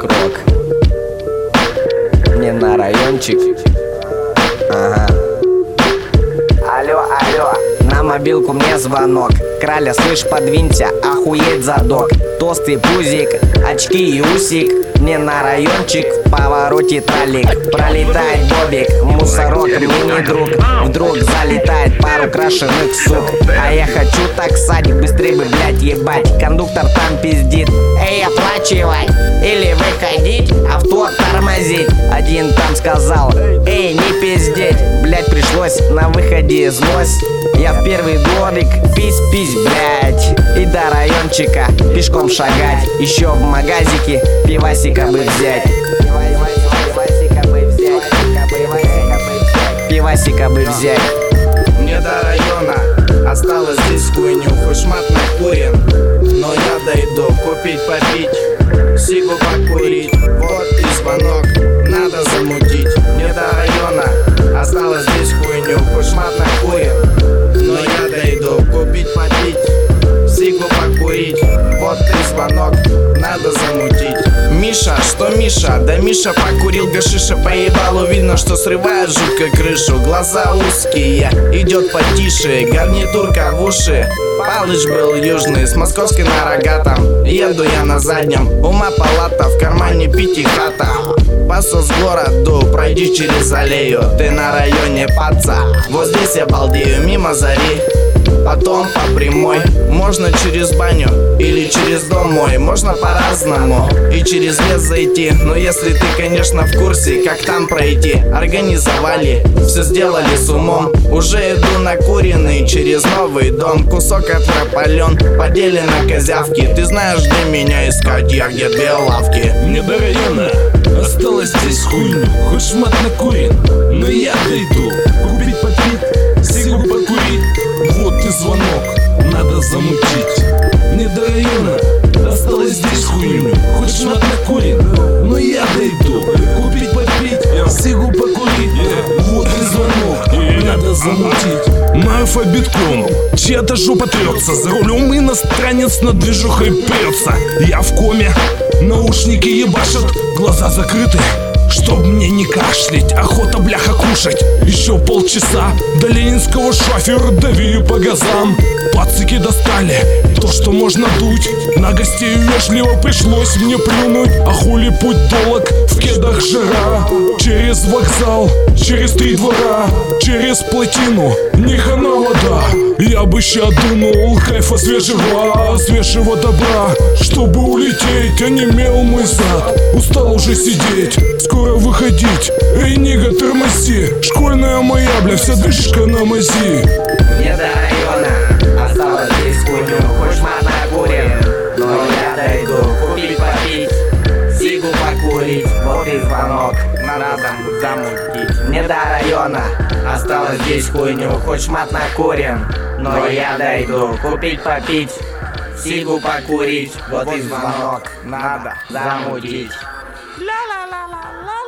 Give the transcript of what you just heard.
крок Не на райончик. Ага. Алло, алло. На мобилку мне звонок. Краля, слышь, подвинься, охуеть задок. Толстый пузик, очки и усик. Не на райончик, в повороте троллик Пролетает бобик, мусорок мне не друг Вдруг залетает пару крашеных сук. А я хочу так садик, быстрее бы, блять ебать. Кондуктор там пиздит. Эй, оплачивай. Или выходить, авто тормозить. Один там сказал, эй, не пиздеть Блять, пришлось на выходе злость Я в первый дворик, пись-пись, блять И до райончика пешком шагать. Еще в магазике пивасика бы взять. Пивасика бы взять Мне до района осталось здесь хуйню Хоть шмат накурен, но я дойду Купить, попить, сигу Звонок, надо замутить. Миша, что Миша? Да Миша покурил гашиша поебалу Видно, что срывает жутко крышу. Глаза узкие, идет потише. Гарнитурка в уши. Палыч был южный, с московской на рогатом. Еду я на заднем, ума палата В кармане пить и хата Пасо с городу, пройди через аллею. Ты на районе паца Вот здесь я балдею, мимо зари. Потом по прямой. Можно через баню или через дом мой. Можно по-разному и через лес зайти. Но если ты, конечно, в курсе, как там пройти. Организовали, все сделали с умом. Уже иду накуренный через новый дом. Кусок отропален, поделен на козявки. Ты знаешь, где меня искать, я где две лавки. Района осталось здесь хуйню Хоть шмат накурен, но я дойду. Купить попить, замутить. Марфа битком, чья-то жопа трется. За рулем иностранец над движухой прется. Я в коме, наушники ебашат Глаза закрыты, Чтоб мне не кашлять, охота бляха кушать. Еще полчаса до ленинского шофера дави по газам. Пацики достали то, что можно дуть. На гостей вежливо пришлось мне плюнуть. А хули путь долг, в кедах жара? Через вокзал, через три двора Через плотину, не вода Я бы ща дунул кайфа свежего Свежего добра. Чтобы улететь, онемел мой зад. Устал уже сидеть, скоро выходить Эй, нига, тормози. Школьная моя, бля, вся движка на мази. Не до района. Осталось здесь хуйню Хоть шмат накурен Но я дойду Купить, попить. Сигу покурить Вот и звонок. Надо замутить. Не до района. Осталось здесь хуйню Хоть шмат накурен Но я дойду Купить, попить. Сигу покурить Вот и звонок. Надо замутить. La